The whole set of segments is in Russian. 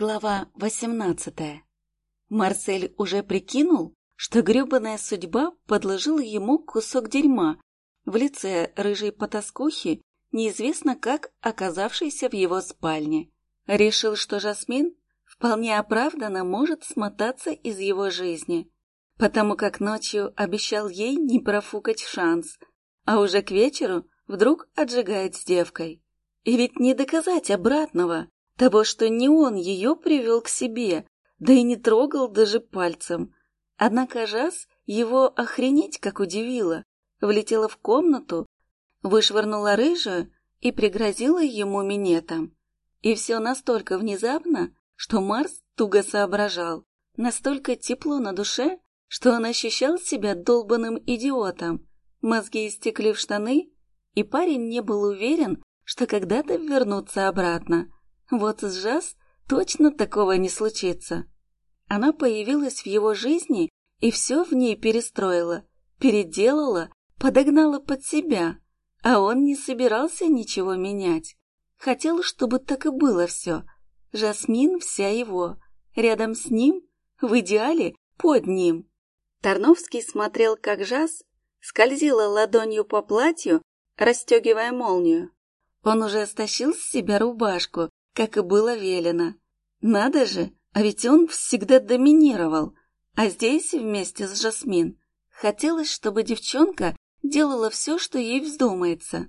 Глава восемнадцатая. Марсель уже прикинул, что грёбаная судьба подложила ему кусок дерьма в лице рыжей потаскухи, неизвестно как оказавшейся в его спальне. Решил, что Жасмин вполне оправданно может смотаться из его жизни, потому как ночью обещал ей не профукать шанс, а уже к вечеру вдруг отжигает с девкой. И ведь не доказать обратного, того, что не он ее привел к себе, да и не трогал даже пальцем. Однако Жас его охренеть как удивила. Влетела в комнату, вышвырнула рыжую и пригрозила ему минетом. И все настолько внезапно, что Марс туго соображал, настолько тепло на душе, что он ощущал себя долбанным идиотом. Мозги истекли в штаны, и парень не был уверен, что когда-то вернутся обратно. Вот с Жас точно такого не случится. Она появилась в его жизни и все в ней перестроила, переделала, подогнала под себя, а он не собирался ничего менять. Хотел, чтобы так и было все. Жасмин вся его, рядом с ним, в идеале под ним. Тарновский смотрел, как Жас скользила ладонью по платью, расстегивая молнию. Он уже стащил с себя рубашку как и было велено. Надо же, а ведь он всегда доминировал, а здесь вместе с Жасмин. Хотелось, чтобы девчонка делала все, что ей вздумается.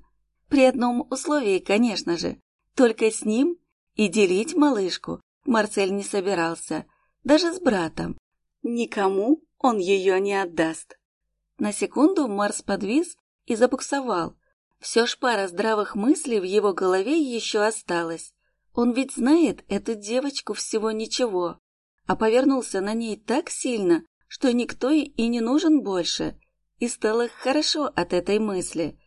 При одном условии, конечно же, только с ним и делить малышку Марсель не собирался, даже с братом. Никому он ее не отдаст. На секунду Марс подвис и забуксовал. Все ж пара здравых мыслей в его голове еще осталась. Он ведь знает эту девочку всего ничего, а повернулся на ней так сильно, что никто и не нужен больше, и стало хорошо от этой мысли.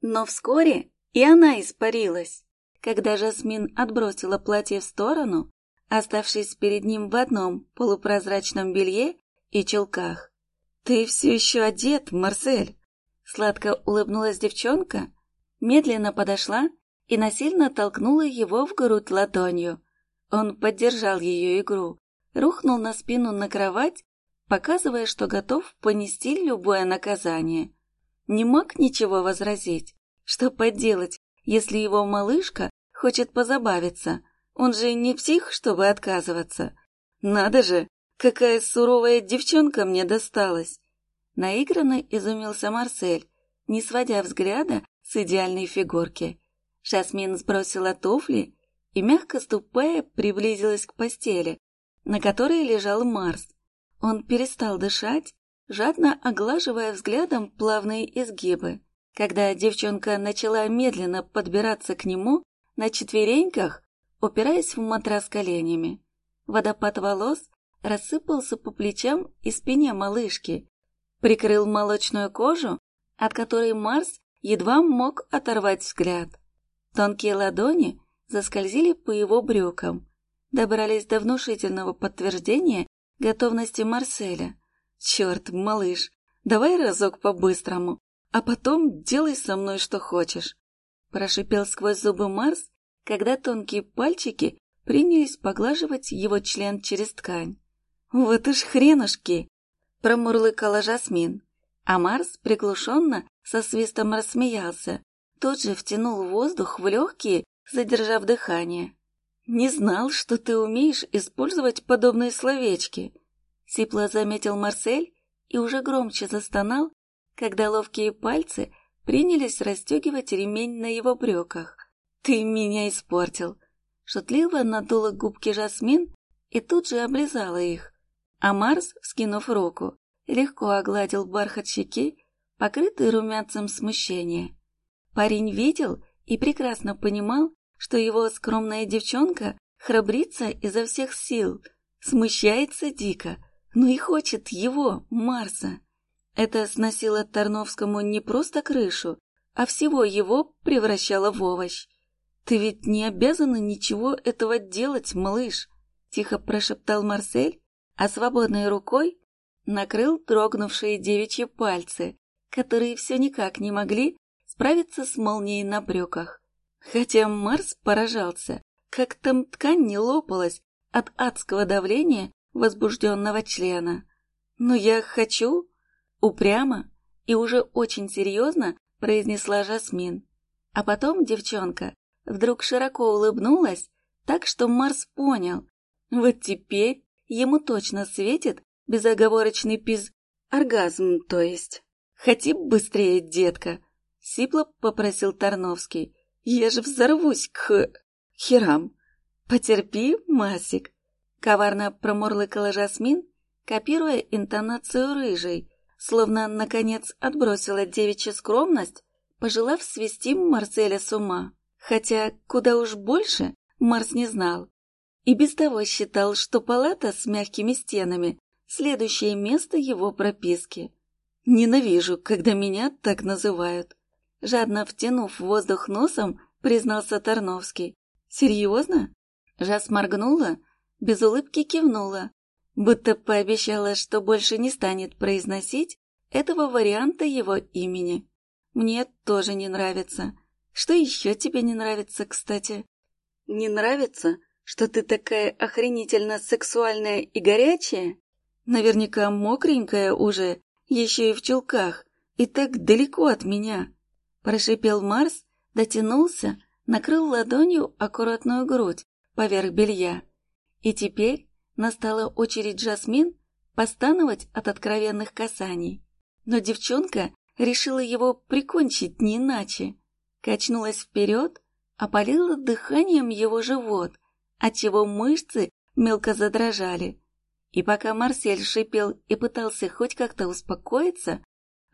Но вскоре и она испарилась, когда Жасмин отбросила платье в сторону, оставшись перед ним в одном полупрозрачном белье и чулках. «Ты все еще одет, Марсель!» Сладко улыбнулась девчонка, медленно подошла и насильно толкнула его в грудь ладонью. Он поддержал ее игру, рухнул на спину на кровать, показывая, что готов понести любое наказание. Не мог ничего возразить. Что поделать, если его малышка хочет позабавиться? Он же не псих, чтобы отказываться. Надо же, какая суровая девчонка мне досталась. Наигранно изумился Марсель, не сводя взгляда с идеальной фигурки. Жасмин сбросила туфли и, мягко ступая, приблизилась к постели, на которой лежал Марс. Он перестал дышать, жадно оглаживая взглядом плавные изгибы. Когда девчонка начала медленно подбираться к нему на четвереньках, упираясь в матрас коленями, водопад волос рассыпался по плечам и спине малышки, прикрыл молочную кожу, от которой Марс едва мог оторвать взгляд. Тонкие ладони заскользили по его брюкам, добрались до внушительного подтверждения готовности Марселя. «Черт, малыш, давай разок по-быстрому, а потом делай со мной что хочешь», прошипел сквозь зубы Марс, когда тонкие пальчики принялись поглаживать его член через ткань. «Вот уж хренушки!» промурлыкала Жасмин, а Марс приглушенно со свистом рассмеялся, Тут же втянул воздух в легкие, задержав дыхание. «Не знал, что ты умеешь использовать подобные словечки», — сипло заметил Марсель и уже громче застонал, когда ловкие пальцы принялись расстегивать ремень на его брюках. «Ты меня испортил!» Шутливо надула губки Жасмин и тут же облизала их. А Марс, вскинув руку, легко огладил бархат щеки, покрытый румянцем смущения. Парень видел и прекрасно понимал, что его скромная девчонка храбрится изо всех сил, смущается дико, но и хочет его, Марса. Это сносило Тарновскому не просто крышу, а всего его превращало в овощ. «Ты ведь не обязана ничего этого делать, малыш», — тихо прошептал Марсель, а свободной рукой накрыл дрогнувшие девичьи пальцы, которые все никак не могли справиться с молнией на брюках. Хотя Марс поражался, как там ткань не лопалась от адского давления возбужденного члена. «Но я хочу...» Упрямо и уже очень серьезно произнесла Жасмин. А потом девчонка вдруг широко улыбнулась, так что Марс понял. Вот теперь ему точно светит безоговорочный пиз... Оргазм, то есть. Хоти быстрее, детка, сипло попросил Тарновский. Я же взорвусь к... херам. Потерпи, Масик. Коварно промурлыкала Жасмин, копируя интонацию рыжей, словно, наконец, отбросила девичью скромность, пожелав свести Марселя с ума. Хотя куда уж больше Марс не знал. И без того считал, что палата с мягкими стенами – следующее место его прописки. «Ненавижу, когда меня так называют», – жадно втянув воздух носом, признался Тарновский. «Серьезно?» Жас моргнула, без улыбки кивнула, будто пообещала, что больше не станет произносить этого варианта его имени. «Мне тоже не нравится. Что еще тебе не нравится, кстати?» «Не нравится, что ты такая охренительно сексуальная и горячая? Наверняка мокренькая уже, еще и в чулках, и так далеко от меня!» Прошипел Марс, дотянулся, накрыл ладонью аккуратную грудь поверх белья. И теперь настала очередь Жасмин постановать от откровенных касаний. Но девчонка решила его прикончить не иначе. Качнулась вперед, опалила дыханием его живот, отчего мышцы мелко задрожали. И пока Марсель шипел и пытался хоть как-то успокоиться,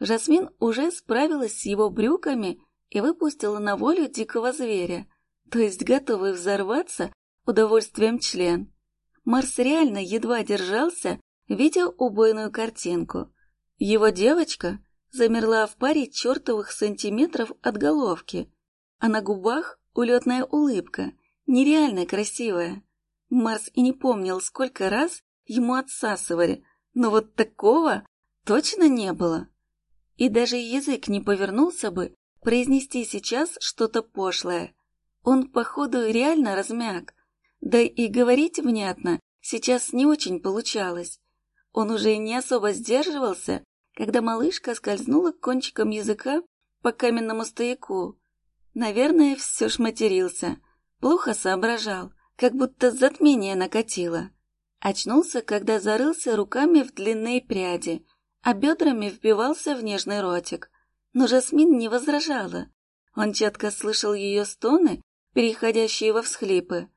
Жасмин уже справилась с его брюками и выпустила на волю дикого зверя, то есть готовый взорваться удовольствием член. Марс реально едва держался, видя убойную картинку. Его девочка замерла в паре чертовых сантиметров от головки, а на губах улетная улыбка, нереально красивая. Марс и не помнил, сколько раз ему отсасывали, но вот такого точно не было. И даже язык не повернулся бы произнести сейчас что-то пошлое. Он, походу, реально размяк. Да и говорить внятно сейчас не очень получалось. Он уже не особо сдерживался, когда малышка скользнула кончиком языка по каменному стояку. Наверное, все ж матерился. Плохо соображал, как будто затмение накатило. Очнулся, когда зарылся руками в длинные пряди, а бедрами вбивался в нежный ротик. Но Жасмин не возражала. Он четко слышал ее стоны, переходящие во всхлипы.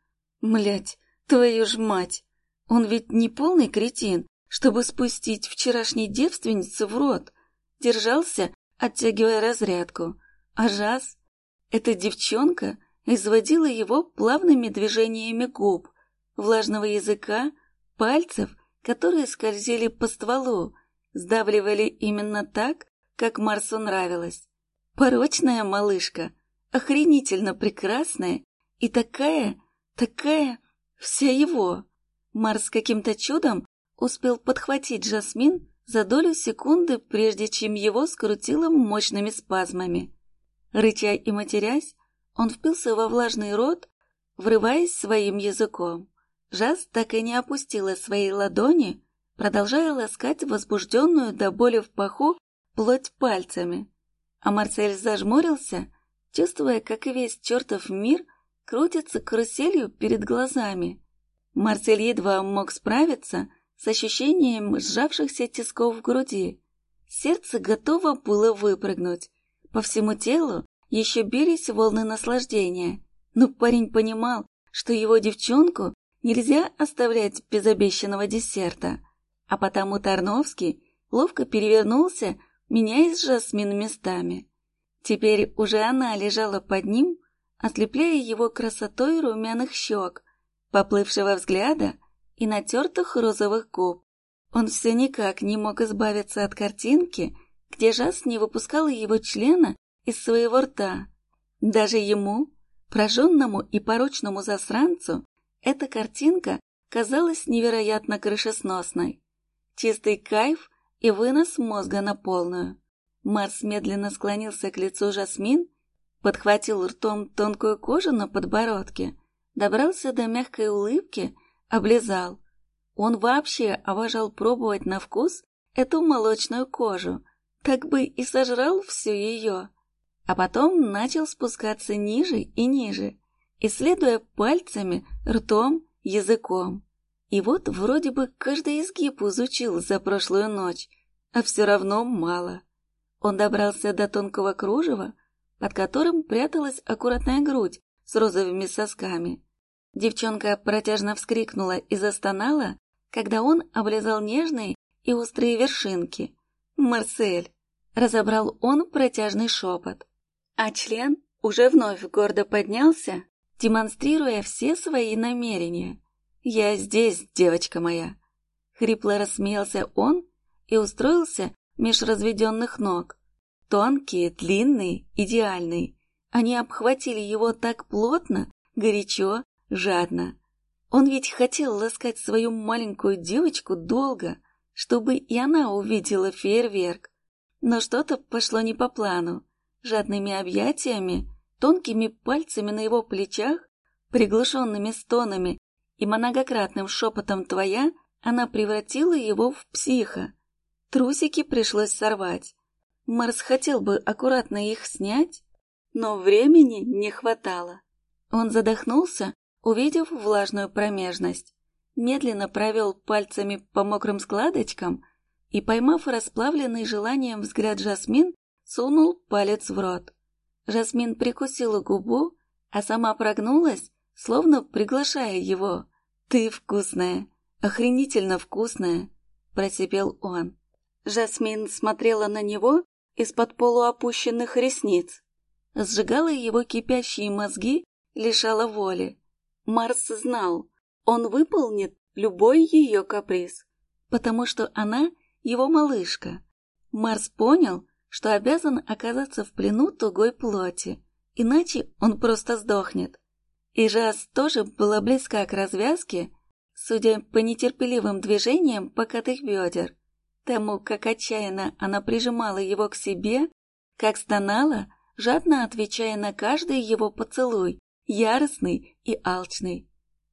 Млять, твою ж мать! Он ведь не полный кретин, чтобы спустить вчерашней девственнице в рот. Держался, оттягивая разрядку. А Жаз, эта девчонка, изводила его плавными движениями губ, влажного языка, пальцев, которые скользили по стволу, сдавливали именно так, как Марсу нравилось. Порочная малышка, охренительно прекрасная и такая, такая, вся его. Марс каким-то чудом успел подхватить Жасмин за долю секунды, прежде чем его скрутило мощными спазмами. Рыча и матерясь, он впился во влажный рот, врываясь своим языком. Жас так и не опустила свои ладони, продолжая ласкать возбужденную до боли в паху плоть пальцами. А Марсель зажмурился, чувствуя, как весь чертов мир крутится каруселью перед глазами. Марсель едва мог справиться с ощущением сжавшихся тисков в груди. Сердце готово было выпрыгнуть. По всему телу еще бились волны наслаждения. Но парень понимал, что его девчонку нельзя оставлять без обещанного десерта. А потому Тарновский ловко перевернулся, меняясь Жасмин местами. Теперь уже она лежала под ним, ослепляя его красотой румяных щек, поплывшего взгляда и натертых розовых губ. Он все никак не мог избавиться от картинки, где Жас не выпускала его члена из своего рта. Даже ему, прожженному и порочному засранцу, эта картинка казалась невероятно крышесносной. Чистый кайф и вынос мозга на полную. Марс медленно склонился к лицу Жасмин, подхватил ртом тонкую кожу на подбородке, добрался до мягкой улыбки, облизал. Он вообще обожал пробовать на вкус эту молочную кожу, так бы и сожрал всю ее. А потом начал спускаться ниже и ниже, исследуя пальцами, ртом, языком. И вот вроде бы каждый изгиб изучил за прошлую ночь, а все равно мало. Он добрался до тонкого кружева, под которым пряталась аккуратная грудь с розовыми сосками. Девчонка протяжно вскрикнула и застонала, когда он облизал нежные и острые вершинки. «Марсель!» — разобрал он протяжный шепот. А член уже вновь гордо поднялся, демонстрируя все свои намерения. «Я здесь, девочка моя!» Хрипло рассмеялся он и устроился меж разведенных ног. Тонкие, длинные, идеальные. Они обхватили его так плотно, горячо, жадно. Он ведь хотел ласкать свою маленькую девочку долго, чтобы и она увидела фейерверк. Но что-то пошло не по плану. Жадными объятиями, тонкими пальцами на его плечах, приглушенными стонами и многократным шепотом «твоя» она превратила его в психа. Трусики пришлось сорвать. Марс хотел бы аккуратно их снять, но времени не хватало. Он задохнулся, увидев влажную промежность, медленно провел пальцами по мокрым складочкам и, поймав расплавленный желанием взгляд Жасмин, сунул палец в рот. Жасмин прикусила губу, а сама прогнулась, словно приглашая его. «Ты вкусная, охренительно вкусная!» – просипел он. Жасмин смотрела на него из-под полуопущенных ресниц, сжигала его кипящие мозги, лишала воли. Марс знал, он выполнит любой ее каприз, потому что она его малышка. Марс понял, что обязан оказаться в плену тугой плоти, иначе он просто сдохнет. И Жас тоже была близка к развязке, судя по нетерпеливым движениям покатых бедер, тому, как отчаянно она прижимала его к себе, как стонала, жадно отвечая на каждый его поцелуй, яростный и алчный.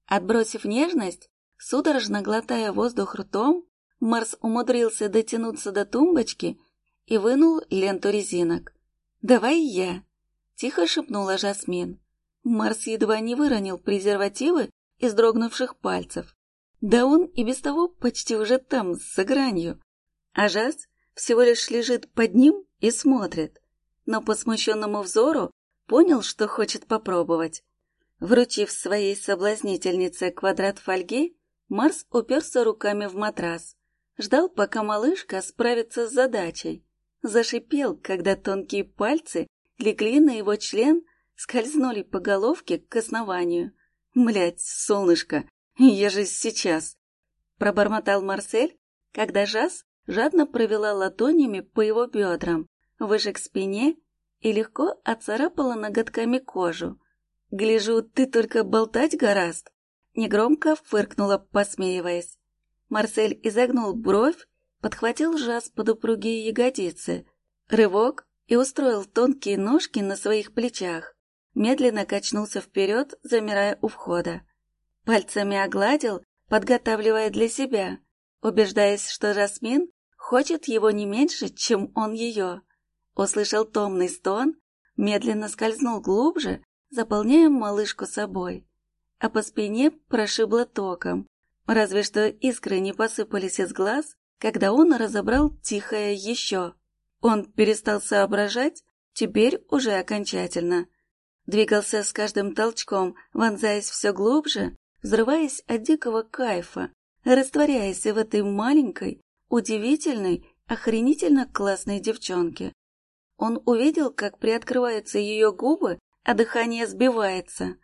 Отбросив нежность, судорожно глотая воздух ртом, Марс умудрился дотянуться до тумбочки и вынул ленту резинок. «Давай я!» — тихо шепнула Жасмин. Марс едва не выронил презервативы из дрогнувших пальцев. Да он и без того почти уже там, за гранью. А Жас всего лишь лежит под ним и смотрит, но по смущенному взору понял, что хочет попробовать. Вручив своей соблазнительнице квадрат фольги, Марс уперся руками в матрас. Ждал, пока малышка справится с задачей. Зашипел, когда тонкие пальцы легли на его член, скользнули по головке к основанию. «Млядь, солнышко, я же сейчас!» Пробормотал Марсель, когда Жас жадно провела ладонями по его бедрам, выше к спине и легко оцарапала ноготками кожу. «Гляжу, ты только болтать гораст!» Негромко фыркнула, посмеиваясь. Марсель изогнул бровь, подхватил жаз под упругие ягодицы, рывок и устроил тонкие ножки на своих плечах. Медленно качнулся вперед, замирая у входа. Пальцами огладил, подготавливая для себя, убеждаясь, что Жасмин хочет его не меньше, чем он ее. Услышал томный стон, медленно скользнул глубже, заполняя малышку собой. А по спине прошибло током, разве что искры не посыпались из глаз, когда он разобрал тихое еще. Он перестал соображать, теперь уже окончательно. Двигался с каждым толчком, вонзаясь все глубже, взрываясь от дикого кайфа, растворяясь в этой маленькой, удивительной, охренительно классной девчонке. Он увидел, как приоткрываются ее губы, а дыхание сбивается,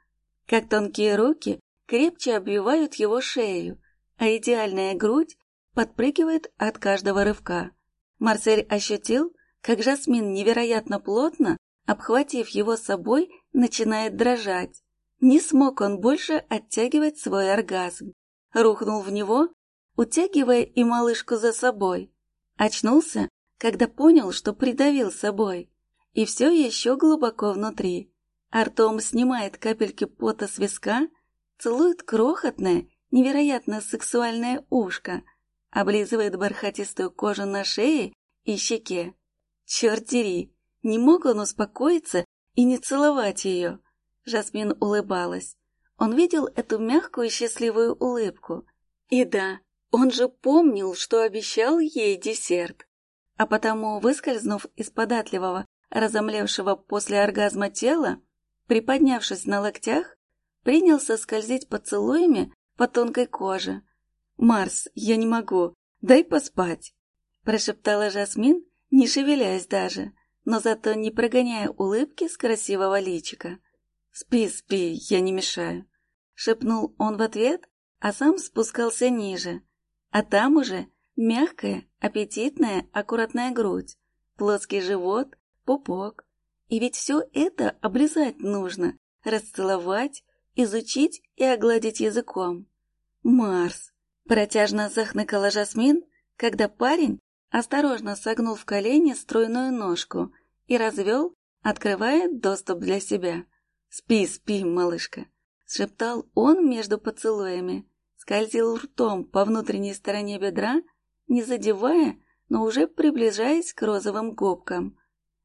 как тонкие руки крепче обвивают его шею, а идеальная грудь подпрыгивает от каждого рывка. Марсель ощутил, как Жасмин невероятно плотно, обхватив его собой, начинает дрожать. Не смог он больше оттягивать свой оргазм. Рухнул в него, утягивая и малышку за собой. Очнулся, когда понял, что придавил собой. И все еще глубоко внутри. Артом снимает капельки пота с виска, целует крохотное, невероятно сексуальное ушко, облизывает бархатистую кожу на шее и щеке. Черт дери, не мог он успокоиться и не целовать ее. Жасмин улыбалась. Он видел эту мягкую счастливую улыбку. И да, он же помнил, что обещал ей десерт. А потому, выскользнув из податливого, разомлевшего после оргазма тела, приподнявшись на локтях, принялся скользить поцелуями по тонкой коже. «Марс, я не могу, дай поспать», — прошептала Жасмин, не шевелясь даже, но зато не прогоняя улыбки с красивого личика. «Спи, спи, я не мешаю», — шепнул он в ответ, а сам спускался ниже. А там уже мягкая, аппетитная, аккуратная грудь, плоский живот, пупок. И ведь все это облизать нужно, расцеловать, изучить и огладить языком. Марс. Протяжно захныкала Жасмин, когда парень осторожно согнул в колени стройную ножку и развел, открывая доступ для себя. «Спи, спи, малышка!» — шептал он между поцелуями, скользил ртом по внутренней стороне бедра, не задевая, но уже приближаясь к розовым губкам.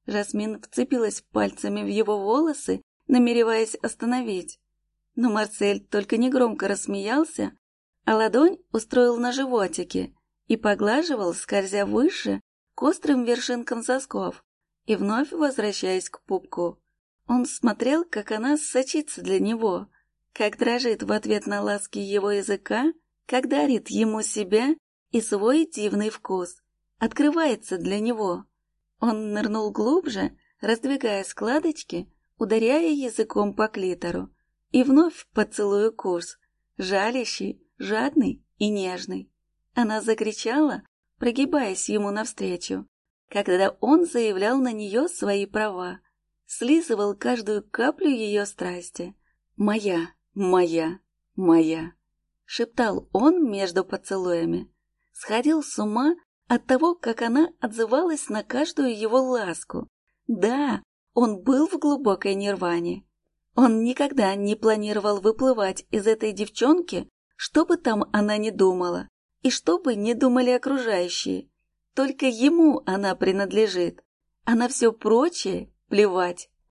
Жасмин вцепилась пальцами в его волосы, намереваясь остановить. Но Марсель только негромко рассмеялся, а ладонь устроил на животике и поглаживал, скользя выше, к острым вершинкам сосков и вновь возвращаясь к пупку. Он смотрел, как она сочится для него, как дрожит в ответ на ласки его языка, как дарит ему себя и свой дивный вкус, открывается для него. Он нырнул глубже, раздвигая складочки, ударяя языком по клитору, и вновь поцелую курс, жалящий, жадный и нежный. Она закричала, прогибаясь ему навстречу, когда он заявлял на нее свои права, слизывал каждую каплю ее страсти. «Моя, моя, моя», — шептал он между поцелуями. Сходил с ума от того, как она отзывалась на каждую его ласку. Да, он был в глубокой нирване. Он никогда не планировал выплывать из этой девчонки, что бы там она ни думала, и что бы ни думали окружающие. Только ему она принадлежит, а на все прочее плевать.